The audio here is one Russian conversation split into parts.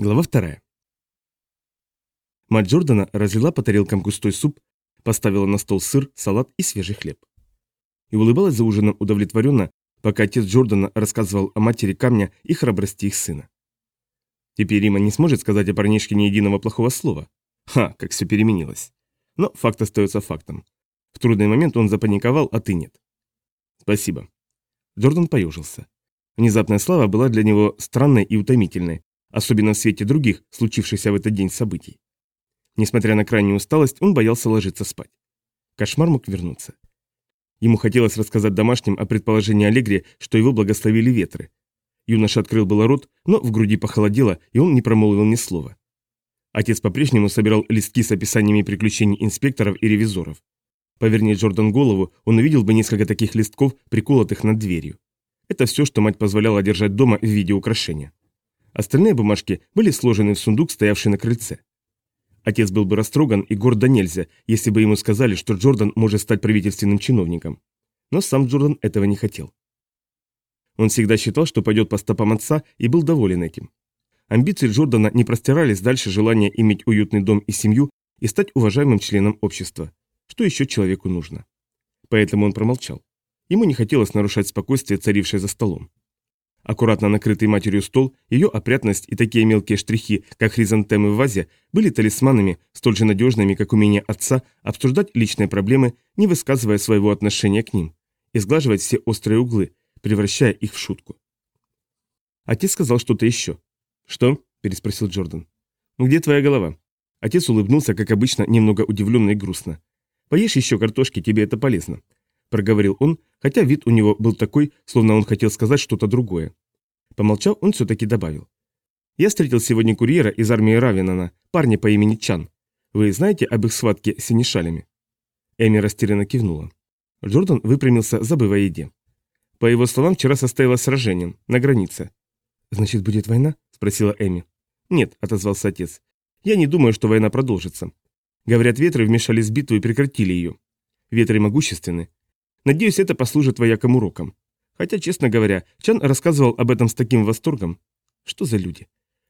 Глава вторая. Мать Джордана разлила по тарелкам густой суп, поставила на стол сыр, салат и свежий хлеб. И улыбалась за ужином удовлетворенно, пока отец Джордана рассказывал о матери камня и храбрости их сына. Теперь Рима не сможет сказать о парнишке ни единого плохого слова. Ха, как все переменилось. Но факт остается фактом. В трудный момент он запаниковал, а ты нет. Спасибо. Джордан поежился. Внезапная слава была для него странной и утомительной, особенно в свете других, случившихся в этот день событий. Несмотря на крайнюю усталость, он боялся ложиться спать. Кошмар мог вернуться. Ему хотелось рассказать домашним о предположении Аллегри, что его благословили ветры. Юноша открыл было рот, но в груди похолодело, и он не промолвил ни слова. Отец по-прежнему собирал листки с описаниями приключений инспекторов и ревизоров. Поверни Джордан голову, он увидел бы несколько таких листков, приколотых над дверью. Это все, что мать позволяла держать дома в виде украшения. Остальные бумажки были сложены в сундук, стоявший на крыльце. Отец был бы растроган и горд до нельзя, если бы ему сказали, что Джордан может стать правительственным чиновником. Но сам Джордан этого не хотел. Он всегда считал, что пойдет по стопам отца и был доволен этим. Амбиции Джордана не простирались дальше желания иметь уютный дом и семью и стать уважаемым членом общества. Что еще человеку нужно? Поэтому он промолчал. Ему не хотелось нарушать спокойствие, царившее за столом. Аккуратно накрытый матерью стол, ее опрятность и такие мелкие штрихи, как хризантемы в вазе, были талисманами, столь же надежными, как умение отца обсуждать личные проблемы, не высказывая своего отношения к ним, и сглаживать все острые углы, превращая их в шутку. Отец сказал что-то еще. «Что?» – переспросил Джордан. «Где твоя голова?» Отец улыбнулся, как обычно, немного удивленно и грустно. «Поешь еще картошки, тебе это полезно», – проговорил он, хотя вид у него был такой, словно он хотел сказать что-то другое. Помолчав, он все-таки добавил. «Я встретил сегодня курьера из армии Равинана, парня по имени Чан. Вы знаете об их схватке с синешалями?» Эми растерянно кивнула. Джордан выпрямился, забыв еде. По его словам, вчера состоялось сражение, на границе. «Значит, будет война?» – спросила Эми. «Нет», – отозвался отец. «Я не думаю, что война продолжится. Говорят, ветры вмешались в битву и прекратили ее. Ветры могущественны, Надеюсь, это послужит воякам уроком. Хотя, честно говоря, Чан рассказывал об этом с таким восторгом. Что за люди?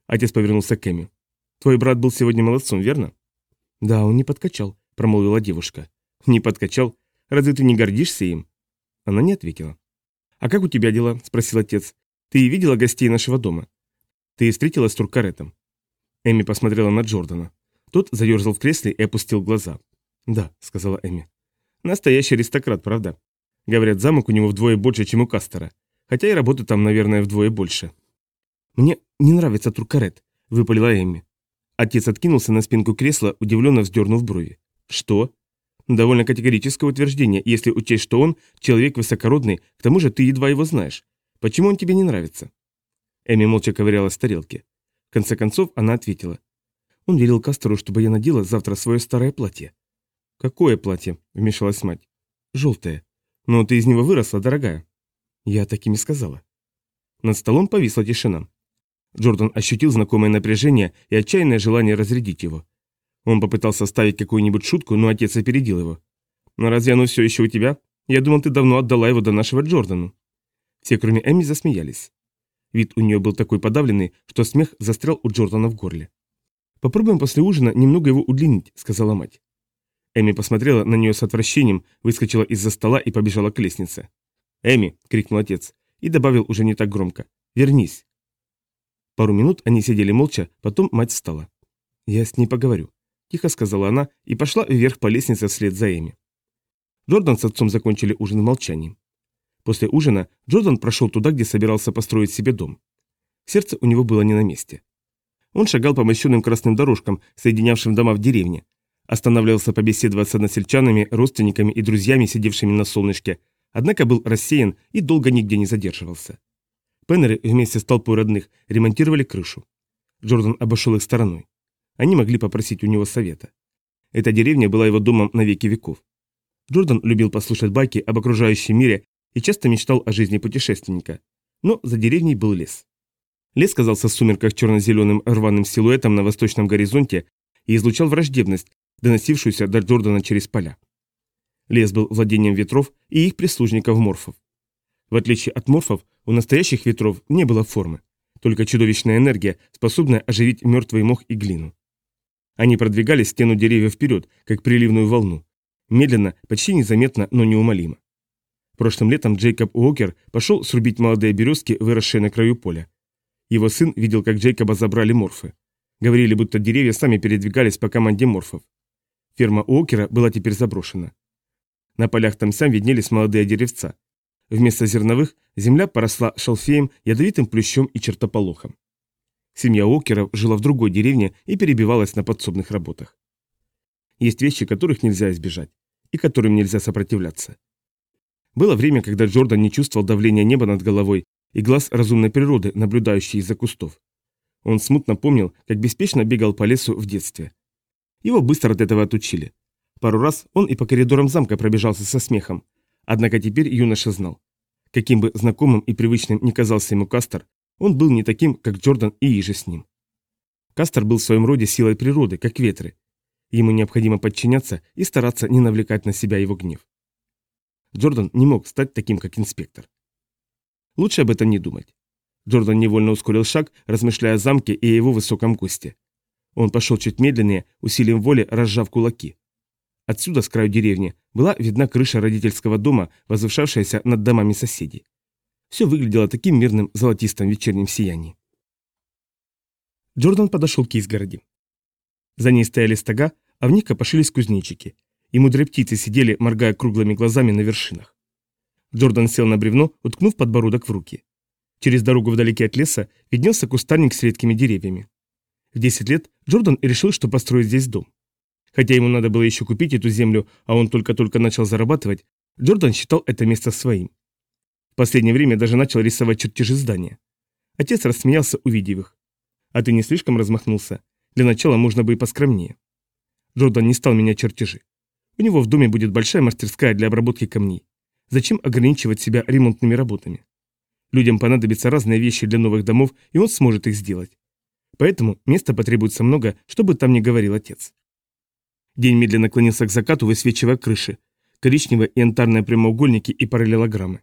Отец повернулся к Эми. Твой брат был сегодня молодцом, верно? Да, он не подкачал, промолвила девушка. Не подкачал? Разве ты не гордишься им? Она не ответила. А как у тебя дела? спросил отец. Ты видела гостей нашего дома? Ты встретилась с Туркаретом? Эми посмотрела на Джордана. Тот заерзал в кресле и опустил глаза. «Да», — сказала Эми. Настоящий аристократ, правда? Говорят, замок у него вдвое больше, чем у Кастера. Хотя и работы там, наверное, вдвое больше. Мне не нравится Туркарет, выпалила Эмми. Отец откинулся на спинку кресла, удивленно вздернув брови. Что? Довольно категорическое утверждение, если учесть, что он человек высокородный, к тому же ты едва его знаешь. Почему он тебе не нравится? Эми молча ковырялась в тарелке. В конце концов, она ответила. Он велел Кастеру, чтобы я надела завтра свое старое платье. «Какое платье?» – вмешалась мать. «Желтое. Но ты из него выросла, дорогая». Я такими сказала. Над столом повисла тишина. Джордан ощутил знакомое напряжение и отчаянное желание разрядить его. Он попытался ставить какую-нибудь шутку, но отец опередил его. «Но разве оно все еще у тебя? Я думал, ты давно отдала его до нашего Джордану». Все, кроме Эмми, засмеялись. Вид у нее был такой подавленный, что смех застрял у Джордана в горле. «Попробуем после ужина немного его удлинить», — сказала мать. Эми посмотрела на нее с отвращением, выскочила из-за стола и побежала к лестнице. «Эми!» — крикнул отец и добавил уже не так громко. «Вернись!» Пару минут они сидели молча, потом мать встала. «Я с ней поговорю», — тихо сказала она и пошла вверх по лестнице вслед за Эми. Джордан с отцом закончили ужин в молчании. После ужина Джордан прошел туда, где собирался построить себе дом. Сердце у него было не на месте. Он шагал по мощенным красным дорожкам, соединявшим дома в деревне, Останавливался побеседовать с односельчанами, родственниками и друзьями, сидевшими на солнышке, однако был рассеян и долго нигде не задерживался. Пеннеры вместе с толпой родных ремонтировали крышу. Джордан обошел их стороной. Они могли попросить у него совета. Эта деревня была его домом на веки веков. Джордан любил послушать байки об окружающем мире и часто мечтал о жизни путешественника. Но за деревней был лес. Лес казался в сумерках черно-зеленым рваным силуэтом на восточном горизонте и излучал враждебность, доносившуюся до Джордана через поля. Лес был владением ветров и их прислужников морфов. В отличие от морфов, у настоящих ветров не было формы. Только чудовищная энергия, способная оживить мертвый мох и глину. Они продвигали стену деревьев вперед, как приливную волну. Медленно, почти незаметно, но неумолимо. Прошлым летом Джейкоб Уокер пошел срубить молодые березки, выросшие на краю поля. Его сын видел, как Джейкоба забрали морфы. Говорили, будто деревья сами передвигались по команде морфов. Ферма Уокера была теперь заброшена. На полях там сам виднелись молодые деревца. Вместо зерновых земля поросла шалфеем, ядовитым плющом и чертополохом. Семья Уокеров жила в другой деревне и перебивалась на подсобных работах. Есть вещи, которых нельзя избежать, и которым нельзя сопротивляться. Было время, когда Джордан не чувствовал давления неба над головой и глаз разумной природы, наблюдающей из-за кустов. Он смутно помнил, как беспечно бегал по лесу в детстве. Его быстро от этого отучили. Пару раз он и по коридорам замка пробежался со смехом. Однако теперь юноша знал. Каким бы знакомым и привычным ни казался ему Кастер, он был не таким, как Джордан и иже с ним. Кастер был в своем роде силой природы, как ветры. Ему необходимо подчиняться и стараться не навлекать на себя его гнев. Джордан не мог стать таким, как инспектор. Лучше об этом не думать. Джордан невольно ускорил шаг, размышляя о замке и о его высоком госте. Он пошел чуть медленнее, усилием воли разжав кулаки. Отсюда, с краю деревни, была видна крыша родительского дома, возвышавшаяся над домами соседей. Все выглядело таким мирным золотистым вечерним сиянием. Джордан подошел к изгороди. За ней стояли стога, а в них копошились кузнечики и мудрые птицы сидели, моргая круглыми глазами на вершинах. Джордан сел на бревно, уткнув подбородок в руки. Через дорогу вдалеке от леса виднелся кустарник с редкими деревьями. В 10 лет Джордан решил, что построит здесь дом. Хотя ему надо было еще купить эту землю, а он только-только начал зарабатывать, Джордан считал это место своим. В последнее время даже начал рисовать чертежи здания. Отец рассмеялся, увидев их. «А ты не слишком размахнулся? Для начала можно бы и поскромнее». Джордан не стал менять чертежи. У него в доме будет большая мастерская для обработки камней. Зачем ограничивать себя ремонтными работами? Людям понадобятся разные вещи для новых домов, и он сможет их сделать. Поэтому места потребуется много, чтобы там не говорил отец. День медленно клонился к закату, высвечивая крыши, коричневые и янтарные прямоугольники и параллелограммы.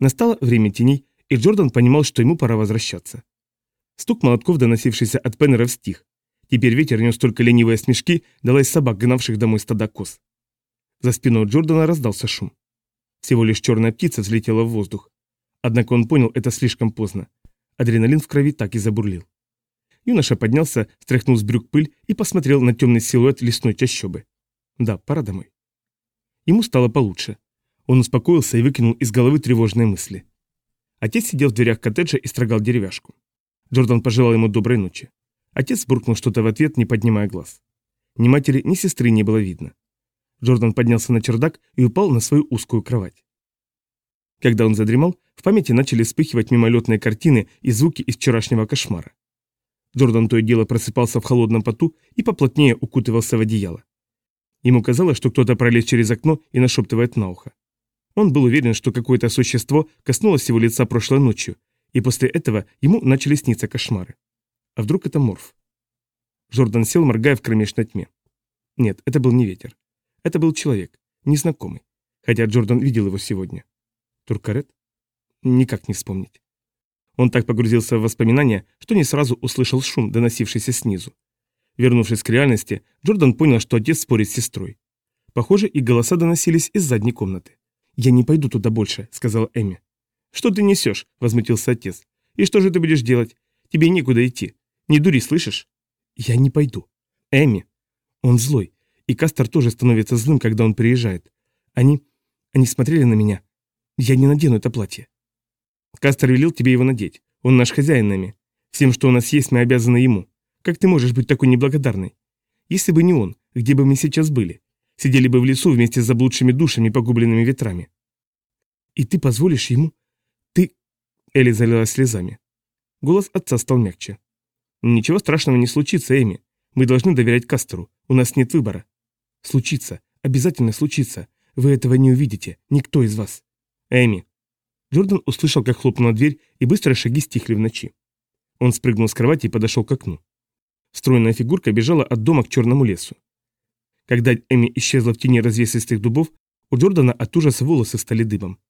Настало время теней, и Джордан понимал, что ему пора возвращаться. Стук молотков, доносившийся от Пеннера, стих. Теперь ветер нес только ленивые смешки, далась собак, гнавших домой стада коз. За спиной Джордана раздался шум. Всего лишь черная птица взлетела в воздух. Однако он понял это слишком поздно. Адреналин в крови так и забурлил. Юноша поднялся, стряхнул с брюк пыль и посмотрел на темный силуэт лесной чащобы. Да, пора домой. Ему стало получше. Он успокоился и выкинул из головы тревожные мысли. Отец сидел в дверях коттеджа и строгал деревяшку. Джордан пожелал ему доброй ночи. Отец буркнул что-то в ответ, не поднимая глаз. Ни матери, ни сестры не было видно. Джордан поднялся на чердак и упал на свою узкую кровать. Когда он задремал, в памяти начали вспыхивать мимолетные картины и звуки из вчерашнего кошмара. Джордан то и дело просыпался в холодном поту и поплотнее укутывался в одеяло. Ему казалось, что кто-то пролез через окно и нашептывает на ухо. Он был уверен, что какое-то существо коснулось его лица прошлой ночью, и после этого ему начали сниться кошмары. А вдруг это морф? Джордан сел, моргая в кромешной тьме. Нет, это был не ветер. Это был человек, незнакомый. Хотя Джордан видел его сегодня. Туркарет? Никак не вспомнить. Он так погрузился в воспоминания, что не сразу услышал шум, доносившийся снизу. Вернувшись к реальности, Джордан понял, что отец спорит с сестрой. Похоже, и голоса доносились из задней комнаты. «Я не пойду туда больше», — сказала Эми. «Что ты несешь?» — возмутился отец. «И что же ты будешь делать? Тебе некуда идти. Не дури, слышишь? Я не пойду. Эми. Он злой. И Кастер тоже становится злым, когда он приезжает. Они... Они смотрели на меня. Я не надену это платье. Кастер велел тебе его надеть. Он наш хозяин нами. Всем, что у нас есть, мы обязаны ему. Как ты можешь быть такой неблагодарной? Если бы не он, где бы мы сейчас были? Сидели бы в лесу вместе с заблудшими душами, погубленными ветрами. И ты позволишь ему? Ты... Элли залилась слезами. Голос отца стал мягче. «Ничего страшного не случится, Эми. Мы должны доверять Кастеру. У нас нет выбора». «Случится. Обязательно случится. Вы этого не увидите. Никто из вас». «Эми». Джордан услышал, как хлопнула дверь, и быстрые шаги стихли в ночи. Он спрыгнул с кровати и подошел к окну. Стройная фигурка бежала от дома к черному лесу. Когда Эми исчезла в тени развесистых дубов, у Джордана от ужаса волосы стали дыбом.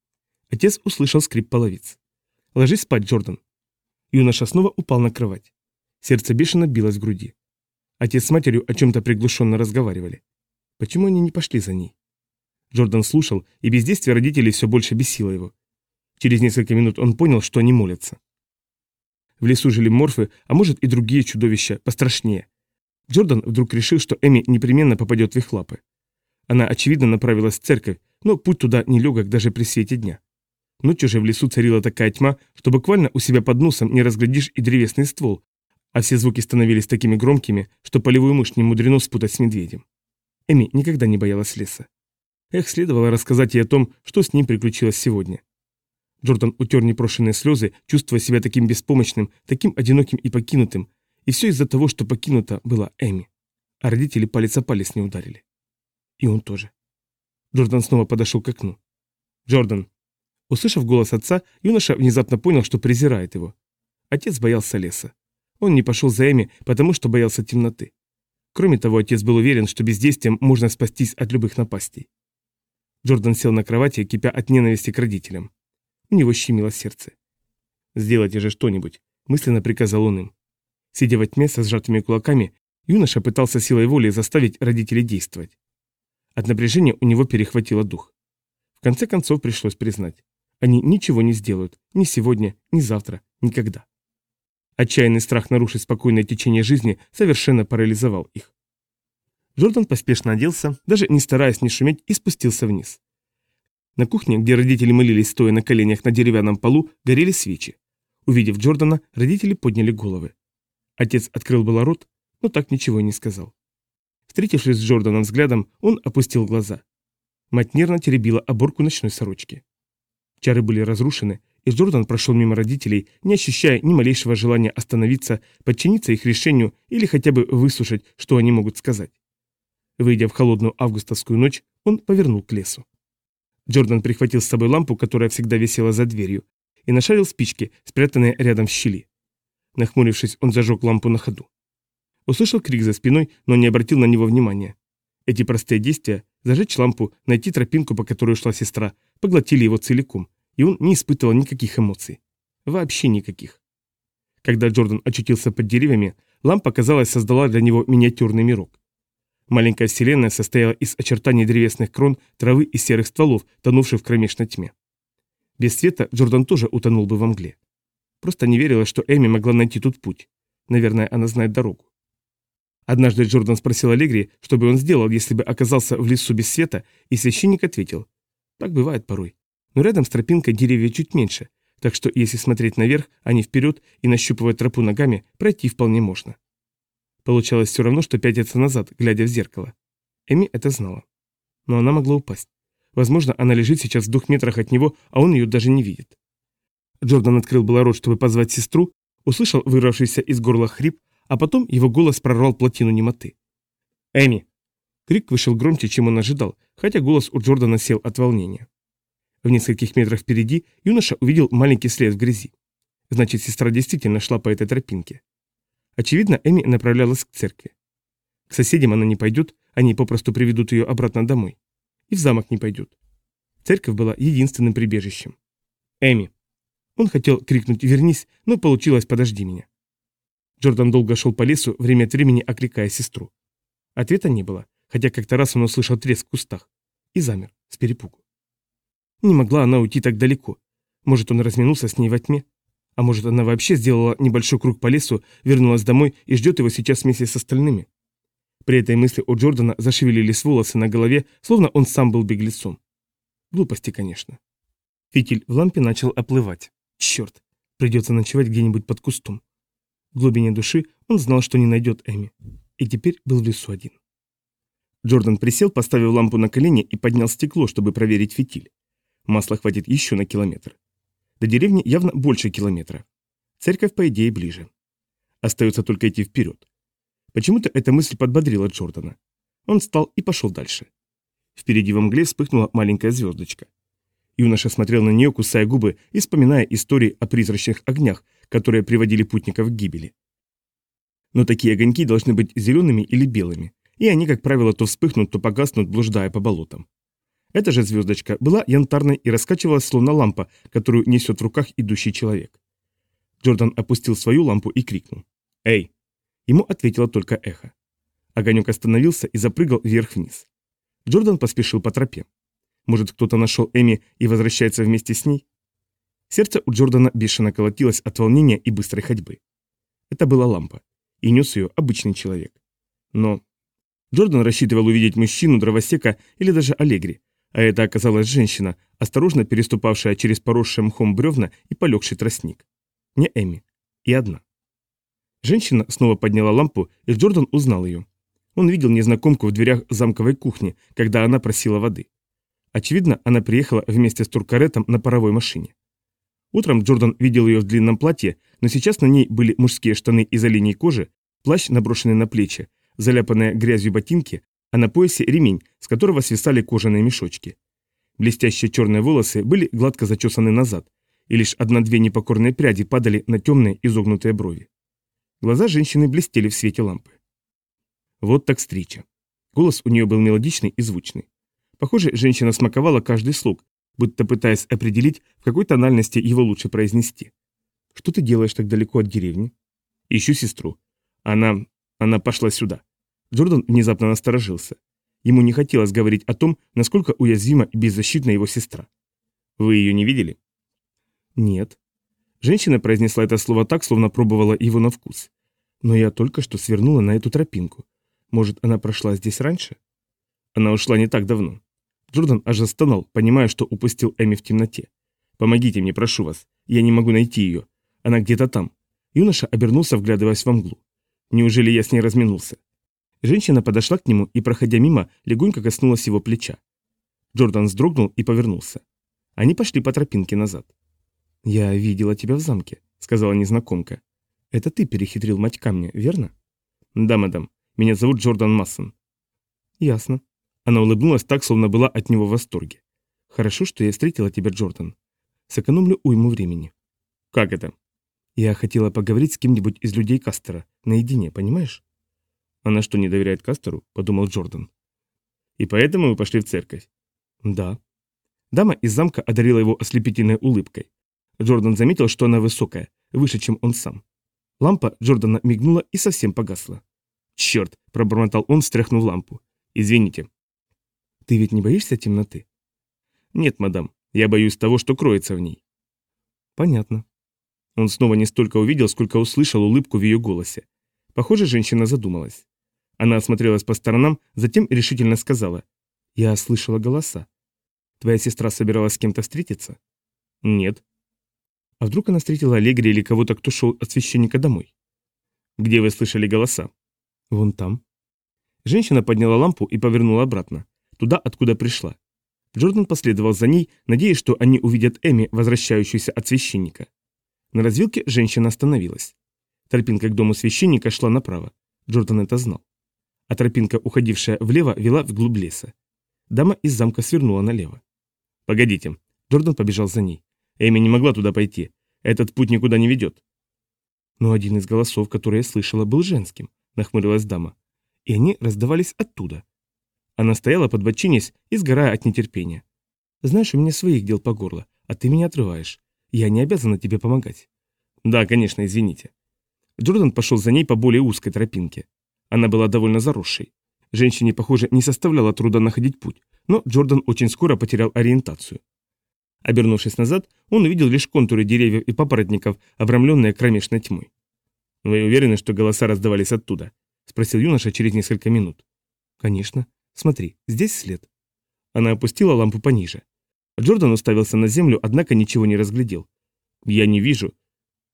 Отец услышал скрип половиц. «Ложись спать, Джордан». Юноша снова упал на кровать. Сердце бешено билось в груди. Отец с матерью о чем-то приглушенно разговаривали. Почему они не пошли за ней? Джордан слушал, и бездействие родителей все больше бесило его. Через несколько минут он понял, что они молятся. В лесу жили морфы, а может и другие чудовища, пострашнее. Джордан вдруг решил, что Эми непременно попадет в их лапы. Она, очевидно, направилась в церковь, но путь туда не легок даже при свете дня. Ночью же в лесу царила такая тьма, что буквально у себя под носом не разглядишь и древесный ствол, а все звуки становились такими громкими, что полевую мышь не мудрено спутать с медведем. Эми никогда не боялась леса. Эх, следовало рассказать ей о том, что с ним приключилось сегодня. Джордан утер непрошенные слезы, чувствуя себя таким беспомощным, таким одиноким и покинутым, и все из-за того, что покинута была Эми. А родители палец о палец не ударили. И он тоже. Джордан снова подошел к окну. «Джордан!» Услышав голос отца, юноша внезапно понял, что презирает его. Отец боялся леса. Он не пошел за Эми, потому что боялся темноты. Кроме того, отец был уверен, что бездействием можно спастись от любых напастей. Джордан сел на кровати, кипя от ненависти к родителям. У него щемило сердце. «Сделайте же что-нибудь», — мысленно приказал он им. Сидя во тьме со сжатыми кулаками, юноша пытался силой воли заставить родителей действовать. От напряжения у него перехватило дух. В конце концов пришлось признать. Они ничего не сделают, ни сегодня, ни завтра, никогда. Отчаянный страх нарушить спокойное течение жизни совершенно парализовал их. Джордан поспешно оделся, даже не стараясь не шуметь, и спустился вниз. На кухне, где родители мылились, стоя на коленях на деревянном полу, горели свечи. Увидев Джордана, родители подняли головы. Отец открыл было рот, но так ничего и не сказал. Встретившись с Джорданом взглядом, он опустил глаза. Мать нервно теребила оборку ночной сорочки. Чары были разрушены, и Джордан прошел мимо родителей, не ощущая ни малейшего желания остановиться, подчиниться их решению или хотя бы выслушать, что они могут сказать. Выйдя в холодную августовскую ночь, он повернул к лесу. Джордан прихватил с собой лампу, которая всегда висела за дверью, и нашарил спички, спрятанные рядом в щели. Нахмурившись, он зажег лампу на ходу. Услышал крик за спиной, но не обратил на него внимания. Эти простые действия – зажечь лампу, найти тропинку, по которой шла сестра – поглотили его целиком, и он не испытывал никаких эмоций. Вообще никаких. Когда Джордан очутился под деревьями, лампа, казалось, создала для него миниатюрный мирок. Маленькая вселенная состояла из очертаний древесных крон, травы и серых стволов, тонувших в кромешной тьме. Без света Джордан тоже утонул бы во мгле. Просто не верила, что Эми могла найти тут путь. Наверное, она знает дорогу. Однажды Джордан спросил Аллегри, что бы он сделал, если бы оказался в лесу без света, и священник ответил. Так бывает порой. Но рядом с тропинкой деревья чуть меньше, так что если смотреть наверх, а не вперед и нащупывать тропу ногами, пройти вполне можно. Получалось все равно, что пятиться назад, глядя в зеркало. Эми это знала. Но она могла упасть. Возможно, она лежит сейчас в двух метрах от него, а он ее даже не видит. Джордан открыл было рот, чтобы позвать сестру, услышал вырвавшийся из горла хрип, а потом его голос прорвал плотину немоты. «Эми!» Крик вышел громче, чем он ожидал, хотя голос у Джордана сел от волнения. В нескольких метрах впереди юноша увидел маленький след в грязи. Значит, сестра действительно шла по этой тропинке. Очевидно, Эми направлялась к церкви. К соседям она не пойдет, они попросту приведут ее обратно домой. И в замок не пойдет. Церковь была единственным прибежищем. «Эми!» Он хотел крикнуть «Вернись!», но получилось «Подожди меня!». Джордан долго шел по лесу, время от времени окликая сестру. Ответа не было, хотя как-то раз он услышал треск в кустах. И замер, с перепугу. Не могла она уйти так далеко. Может, он разминулся с ней во тьме? А может, она вообще сделала небольшой круг по лесу, вернулась домой и ждет его сейчас вместе с остальными? При этой мысли у Джордана зашевелились волосы на голове, словно он сам был беглецом. Глупости, конечно. Фитиль в лампе начал оплывать. Черт, придется ночевать где-нибудь под кустом. В глубине души он знал, что не найдет Эми. И теперь был в лесу один. Джордан присел, поставив лампу на колени и поднял стекло, чтобы проверить фитиль. Масла хватит еще на километр. До деревни явно больше километра. Церковь, по идее, ближе. Остается только идти вперед. Почему-то эта мысль подбодрила Джордана. Он встал и пошел дальше. Впереди во мгле вспыхнула маленькая звездочка. Юноша смотрел на нее, кусая губы и вспоминая истории о призрачных огнях, которые приводили путников к гибели. Но такие огоньки должны быть зелеными или белыми, и они, как правило, то вспыхнут, то погаснут, блуждая по болотам. Эта же звездочка была янтарной и раскачивалась, словно лампа, которую несет в руках идущий человек. Джордан опустил свою лампу и крикнул. «Эй!» Ему ответило только эхо. Огонек остановился и запрыгал вверх-вниз. Джордан поспешил по тропе. Может, кто-то нашел Эми и возвращается вместе с ней? Сердце у Джордана бешено колотилось от волнения и быстрой ходьбы. Это была лампа, и нес ее обычный человек. Но Джордан рассчитывал увидеть мужчину, дровосека или даже аллегри, а это оказалась женщина, осторожно переступавшая через поросший мхом бревна и полегший тростник. Не Эми. И одна. Женщина снова подняла лампу, и Джордан узнал ее. Он видел незнакомку в дверях замковой кухни, когда она просила воды. Очевидно, она приехала вместе с Туркаретом на паровой машине. Утром Джордан видел ее в длинном платье, но сейчас на ней были мужские штаны из оленей кожи, плащ, наброшенный на плечи, заляпанные грязью ботинки, а на поясе ремень, с которого свисали кожаные мешочки. Блестящие черные волосы были гладко зачесаны назад, и лишь одна-две непокорные пряди падали на темные изогнутые брови. Глаза женщины блестели в свете лампы. Вот так встреча. Голос у нее был мелодичный и звучный. Похоже, женщина смаковала каждый слог, будто пытаясь определить, в какой тональности его лучше произнести. «Что ты делаешь так далеко от деревни?» «Ищу сестру. Она... она пошла сюда». Джордан внезапно насторожился. Ему не хотелось говорить о том, насколько уязвима и беззащитна его сестра. «Вы ее не видели?» «Нет». Женщина произнесла это слово так, словно пробовала его на вкус. «Но я только что свернула на эту тропинку. Может, она прошла здесь раньше?» Она ушла не так давно. Джордан аж застонал, понимая, что упустил Эми в темноте. «Помогите мне, прошу вас. Я не могу найти ее. Она где-то там». Юноша обернулся, вглядываясь во мглу. «Неужели я с ней разминулся?» Женщина подошла к нему и, проходя мимо, легонько коснулась его плеча. Джордан вздрогнул и повернулся. Они пошли по тропинке назад. «Я видела тебя в замке», — сказала незнакомка. «Это ты перехитрил мать камня, верно?» «Да, мадам. Меня зовут Джордан Массон». «Ясно. Она улыбнулась так, словно была от него в восторге. «Хорошо, что я встретила тебя, Джордан. Сэкономлю уйму времени». «Как это?» «Я хотела поговорить с кем-нибудь из людей Кастера, наедине, понимаешь?» «Она что, не доверяет Кастеру?» – подумал Джордан. «И поэтому вы пошли в церковь?» «Да». Дама из замка одарила его ослепительной улыбкой. Джордан заметил, что она высокая, выше, чем он сам. Лампа Джордана мигнула и совсем погасла. «Черт!» – пробормотал он, встряхнув лампу. «Извините». Ты ведь не боишься темноты? Нет, мадам, я боюсь того, что кроется в ней. Понятно. Он снова не столько увидел, сколько услышал улыбку в ее голосе. Похоже, женщина задумалась. Она осмотрелась по сторонам, затем решительно сказала. «Я слышала голоса. Твоя сестра собиралась с кем-то встретиться?» «Нет». «А вдруг она встретила Аллегри или кого-то, кто шел от священника домой?» «Где вы слышали голоса?» «Вон там». Женщина подняла лампу и повернула обратно туда, откуда пришла. Джордан последовал за ней, надеясь, что они увидят Эми, возвращающуюся от священника. На развилке женщина остановилась. Тропинка к дому священника шла направо. Джордан это знал. А тропинка, уходившая влево, вела вглубь леса. Дама из замка свернула налево. «Погодите». Джордан побежал за ней. Эми не могла туда пойти. Этот путь никуда не ведет. Но один из голосов, который я слышала, был женским, нахмурилась дама. И они раздавались оттуда. Она стояла подбочинясь и сгорая от нетерпения. «Знаешь, у меня своих дел по горло, а ты меня отрываешь. Я не обязана тебе помогать». «Да, конечно, извините». Джордан пошел за ней по более узкой тропинке. Она была довольно заросшей. Женщине, похоже, не составляло труда находить путь, но Джордан очень скоро потерял ориентацию. Обернувшись назад, он увидел лишь контуры деревьев и папоротников, обрамленные кромешной тьмой. «Вы уверены, что голоса раздавались оттуда?» – спросил юноша через несколько минут. «Конечно. Смотри, здесь след». Она опустила лампу пониже. Джордан уставился на землю, однако ничего не разглядел. «Я не вижу».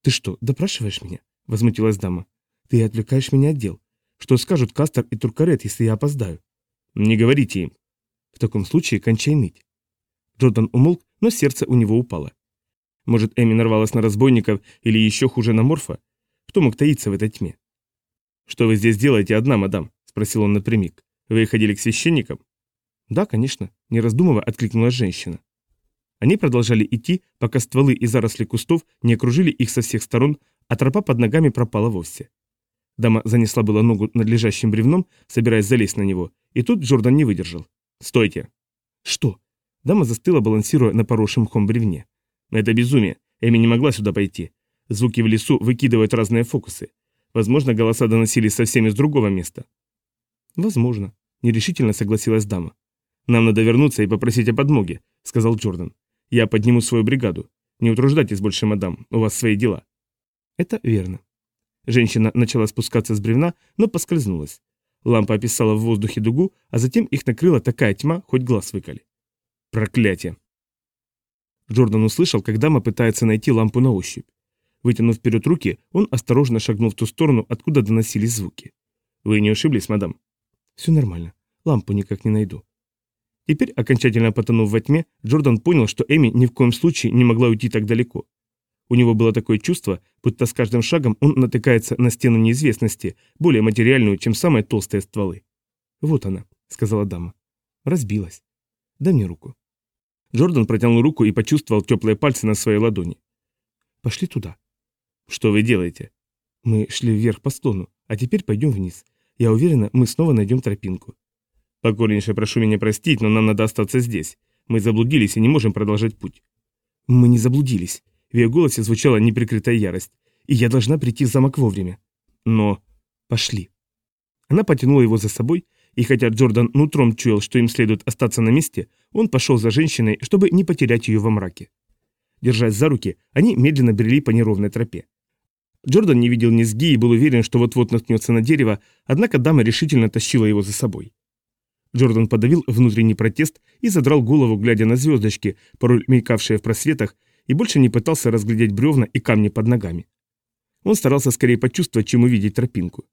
«Ты что, допрашиваешь меня?» – возмутилась дама. «Ты отвлекаешь меня от дел. Что скажут Кастер и Туркарет, если я опоздаю?» «Не говорите им». «В таком случае кончай ныть». Джордан умолк, но сердце у него упало. Может, Эми нарвалась на разбойников или еще хуже на Морфа? Кто мог таиться в этой тьме? «Что вы здесь делаете одна, мадам?» – спросил он напрямик. Вы ходили к священникам? Да, конечно, не раздумывая, откликнулась женщина. Они продолжали идти, пока стволы и заросли кустов не окружили их со всех сторон, а тропа под ногами пропала вовсе. Дама занесла было ногу над лежащим бревном, собираясь залезть на него, и тут Джордан не выдержал. «Стойте!» «Что?» Дама застыла, балансируя на поросшем мхом бревне. «Это безумие. Эми не могла сюда пойти. Звуки в лесу выкидывают разные фокусы. Возможно, голоса доносились совсем из другого места. Возможно, нерешительно согласилась дама. Нам надо вернуться и попросить о подмоге, сказал Джордан. Я подниму свою бригаду. Не утруждайтесь больше, мадам, у вас свои дела. Это верно. Женщина начала спускаться с бревна, но поскользнулась. Лампа описала в воздухе дугу, а затем их накрыла такая тьма, хоть глаз выколи. Проклятие! Джордан услышал, как дама пытается найти лампу на ощупь. Вытянув вперед руки, он осторожно шагнул в ту сторону, откуда доносились звуки. «Вы не ошиблись, мадам?» «Все нормально. Лампу никак не найду». Теперь, окончательно потонув во тьме, Джордан понял, что Эми ни в коем случае не могла уйти так далеко. У него было такое чувство, будто с каждым шагом он натыкается на стену неизвестности, более материальную, чем самые толстые стволы. «Вот она», — сказала дама. «Разбилась. Дай мне руку». Джордан протянул руку и почувствовал теплые пальцы на своей ладони. «Пошли туда». «Что вы делаете?» «Мы шли вверх по склону, а теперь пойдем вниз. Я уверена, мы снова найдем тропинку». «Покорнейше прошу меня простить, но нам надо остаться здесь. Мы заблудились и не можем продолжать путь». «Мы не заблудились». В ее голосе звучала неприкрытая ярость. «И я должна прийти в замок вовремя». «Но...» «Пошли». Она потянула его за собой, и хотя Джордан нутром чуял, что им следует остаться на месте, он пошел за женщиной, чтобы не потерять ее во мраке. Держась за руки, они медленно брели по неровной тропе. Джордан не видел низги и был уверен, что вот-вот наткнется на дерево, однако дама решительно тащила его за собой. Джордан подавил внутренний протест и задрал голову, глядя на звездочки, порой мелькавшие в просветах, и больше не пытался разглядеть бревна и камни под ногами. Он старался скорее почувствовать, чем увидеть тропинку.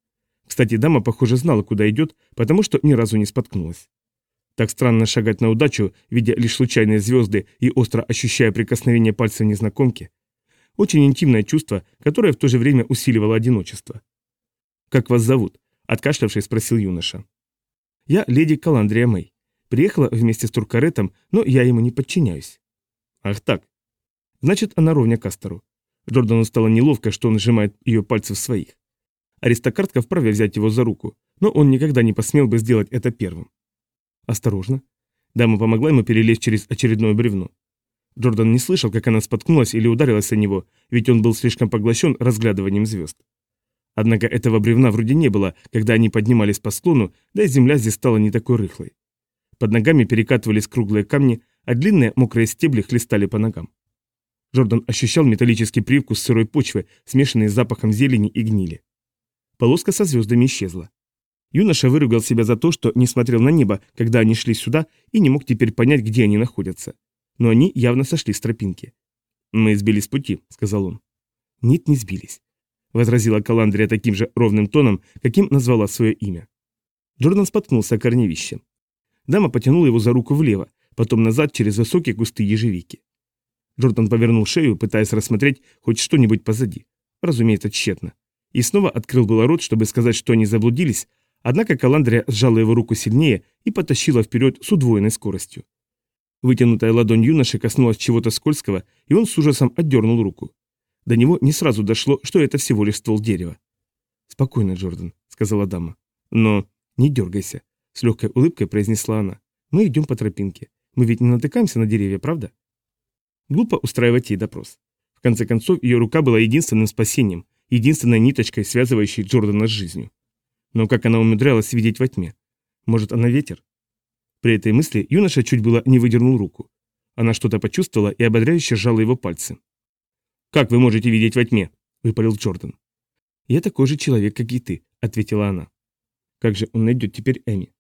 Кстати, дама, похоже, знала, куда идет, потому что ни разу не споткнулась. Так странно шагать на удачу, видя лишь случайные звезды и остро ощущая прикосновение пальцев незнакомки. Очень интимное чувство, которое в то же время усиливало одиночество. «Как вас зовут?» – откашлявшись, спросил юноша. «Я леди Каландрия Мэй. Приехала вместе с Туркаретом, но я ему не подчиняюсь». «Ах так. Значит, она ровня Кастеру». Джордану стало неловко, что он сжимает ее пальцы в своих. Аристократка вправе взять его за руку, но он никогда не посмел бы сделать это первым. Осторожно. Дама помогла ему перелезть через очередное бревно. Джордан не слышал, как она споткнулась или ударилась о него, ведь он был слишком поглощен разглядыванием звезд. Однако этого бревна вроде не было, когда они поднимались по склону, да и земля здесь стала не такой рыхлой. Под ногами перекатывались круглые камни, а длинные мокрые стебли хлестали по ногам. Джордан ощущал металлический привкус сырой почвы, смешанный с запахом зелени и гнили. Полоска со звездами исчезла. Юноша выругал себя за то, что не смотрел на небо, когда они шли сюда, и не мог теперь понять, где они находятся но они явно сошли с тропинки. «Мы сбились с пути», — сказал он. «Нет, не сбились», — возразила Каландрия таким же ровным тоном, каким назвала свое имя. Джордан споткнулся о корневище. Дама потянула его за руку влево, потом назад через высокие кусты ежевики. Джордан повернул шею, пытаясь рассмотреть хоть что-нибудь позади. Разумеется, тщетно. И снова открыл было рот, чтобы сказать, что они заблудились, однако Каландрия сжала его руку сильнее и потащила вперед с удвоенной скоростью. Вытянутая ладонь юноши коснулась чего-то скользкого, и он с ужасом отдернул руку. До него не сразу дошло, что это всего лишь ствол дерева. «Спокойно, Джордан», — сказала дама. «Но не дергайся», — с легкой улыбкой произнесла она. «Мы идем по тропинке. Мы ведь не натыкаемся на деревья, правда?» Глупо устраивать ей допрос. В конце концов, ее рука была единственным спасением, единственной ниточкой, связывающей Джордана с жизнью. Но как она умудрялась видеть во тьме? Может, она ветер? При этой мысли юноша чуть было не выдернул руку. Она что-то почувствовала и ободряюще сжала его пальцы. «Как вы можете видеть во тьме?» – выпалил Джордан. «Я такой же человек, как и ты», – ответила она. «Как же он найдет теперь Эми?»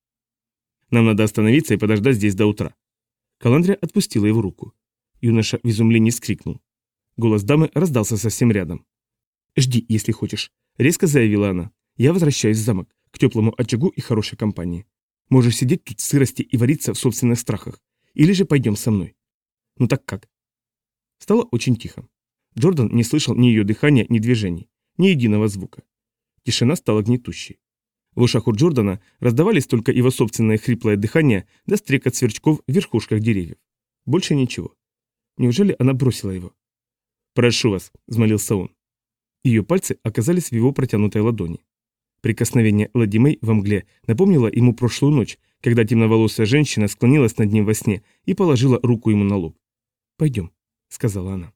«Нам надо остановиться и подождать здесь до утра». Каландрия отпустила его руку. Юноша в изумлении скрикнул. Голос дамы раздался совсем рядом. «Жди, если хочешь», — резко заявила она. «Я возвращаюсь в замок, к теплому очагу и хорошей компании. Можешь сидеть тут в сырости и вариться в собственных страхах. Или же пойдем со мной. Ну так как? Стало очень тихо. Джордан не слышал ни ее дыхания, ни движений, ни единого звука. Тишина стала гнетущей. В ушах у Джордана раздавались только его собственное хриплое дыхание да стрекот сверчков в верхушках деревьев. Больше ничего. Неужели она бросила его? «Прошу вас», — взмолился он. Ее пальцы оказались в его протянутой ладони. Прикосновение Лади Мэй во мгле напомнило ему прошлую ночь, когда темноволосая женщина склонилась над ним во сне и положила руку ему на лоб. «Пойдем», — сказала она.